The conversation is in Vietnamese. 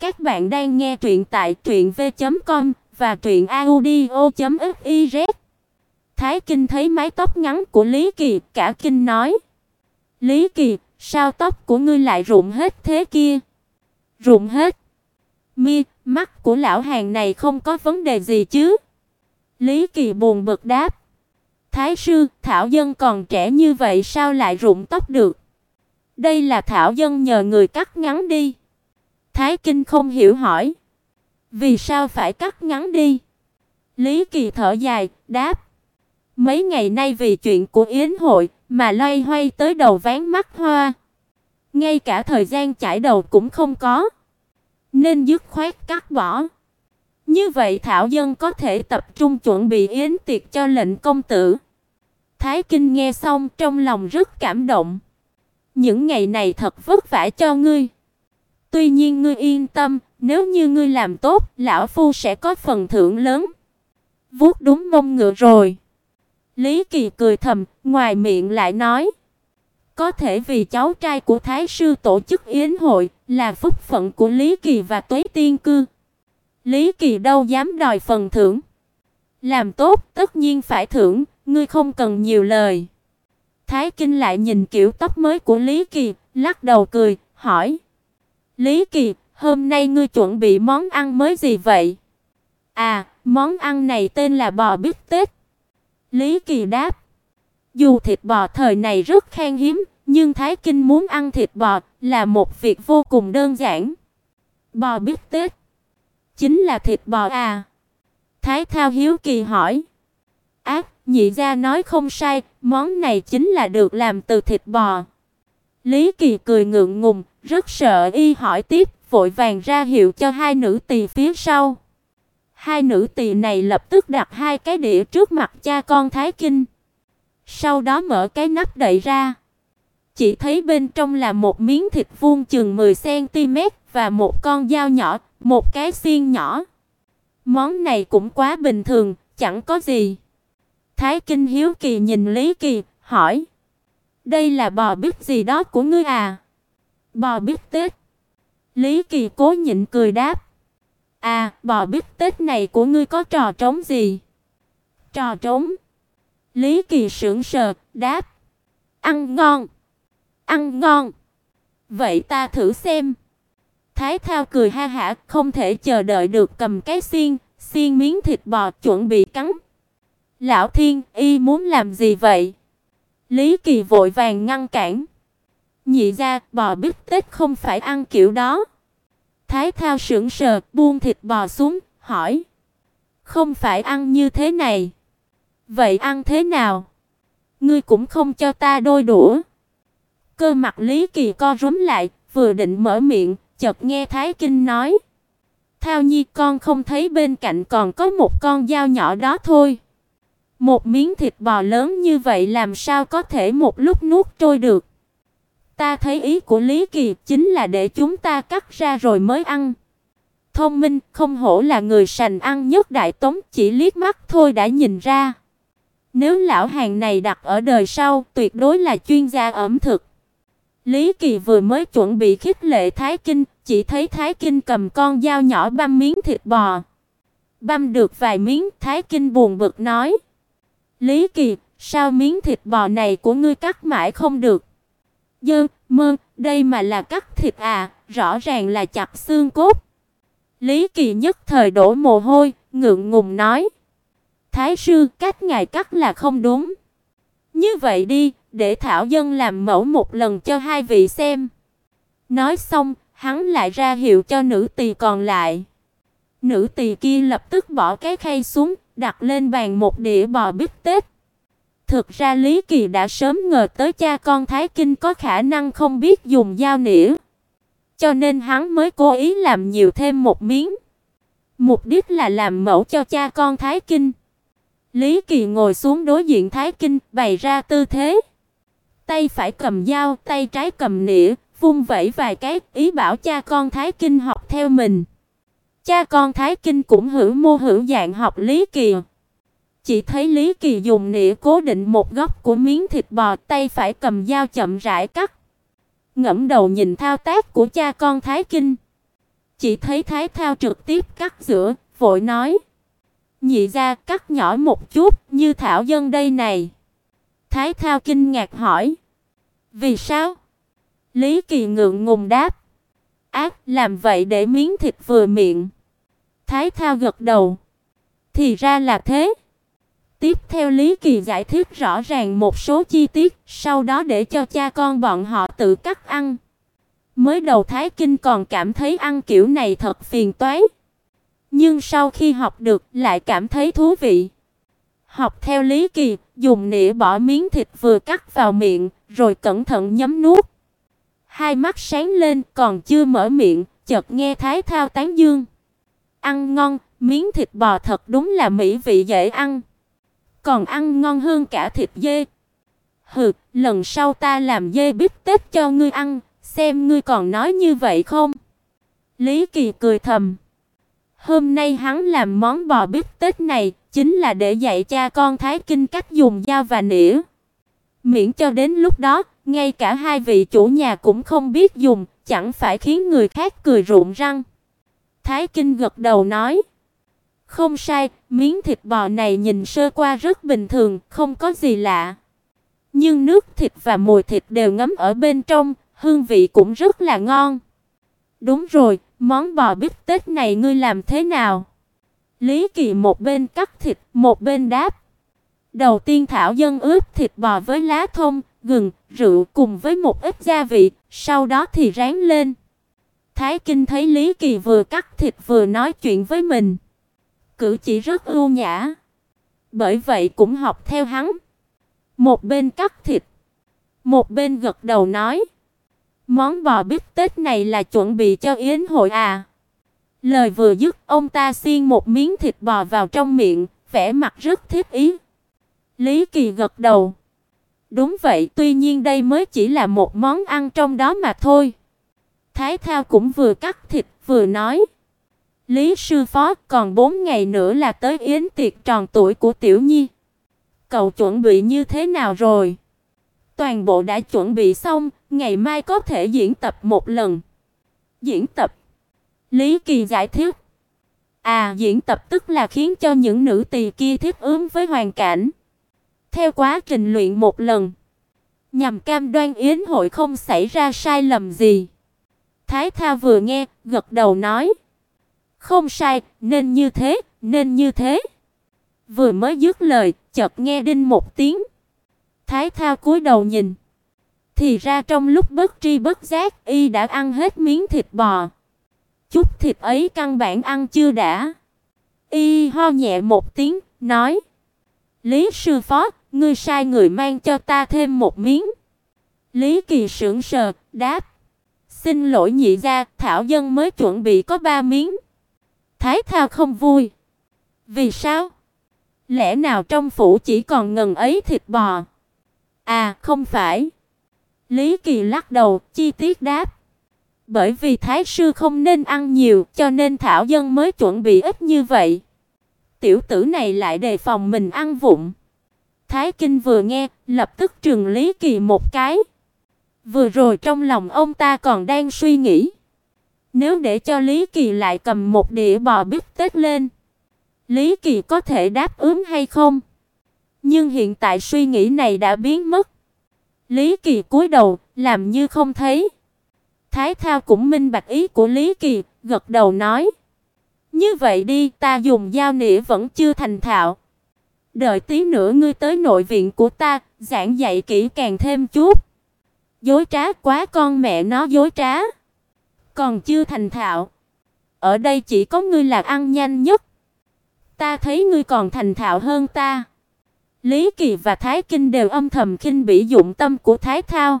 Các bạn đang nghe truyện tại truyệnv.com và truyệnaudio.fiz. Thái Kinh thấy mái tóc ngắn của Lý Kỳ, cả kinh nói: "Lý Kỳ, sao tóc của ngươi lại rụng hết thế kia?" "Rụng hết?" Mi, mắt của lão hàng này không có vấn đề gì chứ? Lý Kỳ buồn bực đáp. Thái sư, Thảo dân còn trẻ như vậy sao lại rụng tóc được? Đây là Thảo dân nhờ người cắt ngắn đi. Thái Kinh không hiểu hỏi. Vì sao phải cắt ngắn đi? Lý Kỳ thở dài, đáp. Mấy ngày nay vì chuyện của yến hội mà loay hoay tới đầu ván mắt hoa. Ngay cả thời gian chải đầu cũng không có. Nên dứt khoát cắt bỏ. Như vậy Thảo Dân có thể tập trung chuẩn bị yến tiệc cho lệnh công tử. Thái Kinh nghe xong trong lòng rất cảm động. Những ngày này thật vất vả cho ngươi. Tuy nhiên ngươi yên tâm, nếu như ngươi làm tốt, lão phu sẽ có phần thưởng lớn. Vuốt đúng mông ngựa rồi. Lý Kỳ cười thầm, ngoài miệng lại nói: "Có thể vì cháu trai của thái sư tổ chức yến hội, là phúc phận của Lý Kỳ và Tuế Tiên cư." Lý Kỳ đâu dám đòi phần thưởng. Làm tốt, tất nhiên phải thưởng, ngươi không cần nhiều lời. Thái Kinh lại nhìn kiểu tóc mới của Lý Kỳ, lắc đầu cười, hỏi: "Lý Kỳ, hôm nay ngươi chuẩn bị món ăn mới gì vậy?" "À, món ăn này tên là bò bít tết." Lý Kỳ đáp: "Dù thịt bò thời này rất khan hiếm, nhưng Thái Kinh muốn ăn thịt bò là một việc vô cùng đơn giản." Bò bít tết chính là thịt bò à? Thái Thao hiếu kỳ hỏi. Ác, nhị gia nói không sai, món này chính là được làm từ thịt bò. Lý Kỳ cười ngượng ngùng, rất sợ y hỏi tiếp, vội vàng ra hiệu cho hai nữ tỳ phía sau. Hai nữ tỳ này lập tức đặt hai cái đĩa trước mặt cha con Thái Kinh. Sau đó mở cái nắp đậy ra. Chỉ thấy bên trong là một miếng thịt vuông chừng 10 cm và một con dao nhỏ, một cái xiên nhỏ. Món này cũng quá bình thường, chẳng có gì. Thái Kinh hiếu kỳ nhìn Lý Kỳ, hỏi: "Đây là bò bít gì đó của ngươi à?" "Bò bít tết." Lý Kỳ cố nhịn cười đáp: "À, bò bít tết này của ngươi có trò trống gì?" "Trò trống?" Lý Kỳ sững sờ, đáp: "Ăn ngon." "Ăn ngon." "Vậy ta thử xem." Thái Thao cười ha hả, không thể chờ đợi được cầm cái xiên, xiên miếng thịt bò chuẩn bị cắn. Lão Thiên, y muốn làm gì vậy? Lý Kỳ vội vàng ngăn cản. Nhị gia, bò bít tết không phải ăn kiểu đó. Thái Thao sững sờ, buông thịt bò xuống, hỏi: "Không phải ăn như thế này. Vậy ăn thế nào? Ngươi cũng không cho ta đôi đũa." Cơ mặt Lý Kỳ co rúm lại, vừa định mở miệng, chợt nghe Thái Kinh nói: "Thao Nhi, con không thấy bên cạnh còn có một con dao nhỏ đó thôi." Một miếng thịt bò lớn như vậy làm sao có thể một lúc nuốt trôi được? Ta thấy ý của Lý Kỳ chính là để chúng ta cắt ra rồi mới ăn. Thông minh, không hổ là người sành ăn nhất đại tống, chỉ liếc mắt thôi đã nhìn ra. Nếu lão hàng này đặt ở đời sau, tuyệt đối là chuyên gia ẩm thực. Lý Kỳ vừa mới chuẩn bị khích lệ Thái Kinh, chỉ thấy Thái Kinh cầm con dao nhỏ băm miếng thịt bò. Băm được vài miếng, Thái Kinh buồn bực nói: "Lý Kỳ, sao miếng thịt bò này của ngươi cắt mãi không được?" "Dơ, mơ, đây mà là cắt thịt à, rõ ràng là chặt xương cốt." Lý Kỳ nhất thời đổ mồ hôi, ngượng ngùng nói: "Thái sư, cách ngài cắt là không đúng." "Như vậy đi, để Thảo Dân làm mẫu một lần cho hai vị xem." Nói xong, hắn lại ra hiệu cho nữ tỳ còn lại. Nữ tỳ kia lập tức bỏ cái khay xuống, đặt lên bàn một đĩa bò bít tết. Thực ra Lý Kỳ đã sớm ngờ tới cha con Thái Kinh có khả năng không biết dùng dao nĩa, cho nên hắn mới cố ý làm nhiều thêm một miếng. Mục đích là làm mẫu cho cha con Thái Kinh. Lý Kỳ ngồi xuống đối diện Thái Kinh, bày ra tư thế. Tay phải cầm dao, tay trái cầm nĩa, vung vẩy vài cái, ý bảo cha con Thái Kinh học theo mình. Cha con Thái Kinh cũng hữu mô hữu dạng học Lý Kỳ. Chỉ thấy Lý Kỳ dùng nĩa cố định một góc của miếng thịt bò, tay phải cầm dao chậm rãi cắt. Ngẫm đầu nhìn thao tác của cha con Thái Kinh. chỉ thấy Thái Thao trực tiếp cắt giữa, vội nói: "Nhị gia, cắt nhỏ một chút, như thảo dân đây này." Thái Thao kinh ngạc hỏi: "Vì sao?" Lý Kỳ ngượng ngùng đáp: "Ác, làm vậy để miếng thịt vừa miệng." Thái Thao gật đầu: "Thì ra là thế." Tiếp theo Lý Kỳ giải thích rõ ràng một số chi tiết, sau đó để cho cha con bọn họ tự cắt ăn. Mới đầu Thái Kinh còn cảm thấy ăn kiểu này thật phiền toái, nhưng sau khi học được lại cảm thấy thú vị. Học theo Lý Kỳ, dùng nĩa bỏ miếng thịt vừa cắt vào miệng, rồi cẩn thận nhấm nuốt. Hai mắt sáng lên, còn chưa mở miệng, chợt nghe Thái Thao tán dương. Ăn ngon, miếng thịt bò thật đúng là mỹ vị dễ ăn còn ăn ngon hơn cả thịt dê. Hừ, lần sau ta làm dê bít tết cho ngươi ăn, xem ngươi còn nói như vậy không? Lý Kỳ cười thầm. Hôm nay hắn làm món bò bít tết này chính là để dạy cha con Thái Kinh cách dùng dao và nĩa. Miễn cho đến lúc đó, ngay cả hai vị chủ nhà cũng không biết dùng, chẳng phải khiến người khác cười rụng răng. Thái Kinh gật đầu nói: không sai, miếng thịt bò này nhìn sơ qua rất bình thường, không có gì lạ. Nhưng nước thịt và mùi thịt đều ngấm ở bên trong, hương vị cũng rất là ngon. Đúng rồi, món bò bít tết này ngươi làm thế nào? Lý Kỳ một bên cắt thịt, một bên đáp. Đầu tiên thảo dân ướp thịt bò với lá thông, gừng, rượu cùng với một ít gia vị, sau đó thì rán lên. Thái Kinh thấy Lý Kỳ vừa cắt thịt vừa nói chuyện với mình cử chỉ rất ưu nhã. Bởi vậy cũng học theo hắn. Một bên cắt thịt, một bên gật đầu nói: "Món bò bít tết này là chuẩn bị cho yến hội à?" Lời vừa dứt, ông ta xiên một miếng thịt bò vào trong miệng, vẻ mặt rất thích ý. Lý Kỳ gật đầu. Đúng vậy, tuy nhiên đây mới chỉ là một món ăn trong đó mà thôi. Thái Thao cũng vừa cắt thịt vừa nói: Lý sư phó, còn 4 ngày nữa là tới yến tiệc tròn tuổi của Tiểu Nhi. Cậu chuẩn bị như thế nào rồi? Toàn bộ đã chuẩn bị xong, ngày mai có thể diễn tập một lần. Diễn tập? Lý Kỳ giải thích. À, diễn tập tức là khiến cho những nữ tỳ kia thích ứng với hoàn cảnh. Theo quá trình luyện một lần, nhằm cam đoan yến hội không xảy ra sai lầm gì. Thái Tha vừa nghe, gật đầu nói: không sai, nên như thế, nên như thế. Vừa mới dứt lời, chợt nghe đinh một tiếng. Thái Thao cúi đầu nhìn, thì ra trong lúc bất tri bất giác, y đã ăn hết miếng thịt bò. Chút thịt ấy căn bản ăn chưa đã. Y ho nhẹ một tiếng, nói: "Lý sư phó, ngươi sai người mang cho ta thêm một miếng." Lý Kỳ sững sờ, đáp: "Xin lỗi nhị gia, thảo dân mới chuẩn bị có ba miếng." Thái Thao không vui. Vì sao? Lẽ nào trong phủ chỉ còn ngần ấy thịt bò? À, không phải. Lý Kỳ lắc đầu, chi tiết đáp. Bởi vì thái sư không nên ăn nhiều, cho nên thảo dân mới chuẩn bị ít như vậy. Tiểu tử này lại đề phòng mình ăn vụng. Thái Kinh vừa nghe, lập tức trừng Lý Kỳ một cái. Vừa rồi trong lòng ông ta còn đang suy nghĩ, nếu để cho Lý Kỳ lại cầm một đĩa bò bít tết lên, Lý Kỳ có thể đáp ứng hay không? Nhưng hiện tại suy nghĩ này đã biến mất. Lý Kỳ cúi đầu, làm như không thấy. Thái Thao cũng minh bạch ý của Lý Kỳ, gật đầu nói: "Như vậy đi, ta dùng dao nĩa vẫn chưa thành thạo. Đợi tí nữa ngươi tới nội viện của ta, giảng dạy kỹ càng thêm chút." Dối trá quá con mẹ nó dối trá còn chưa thành thạo. Ở đây chỉ có ngươi là ăn nhanh nhất. Ta thấy ngươi còn thành thạo hơn ta." Lý Kỳ và Thái Kinh đều âm thầm khinh bỉ dụng tâm của Thái Thao.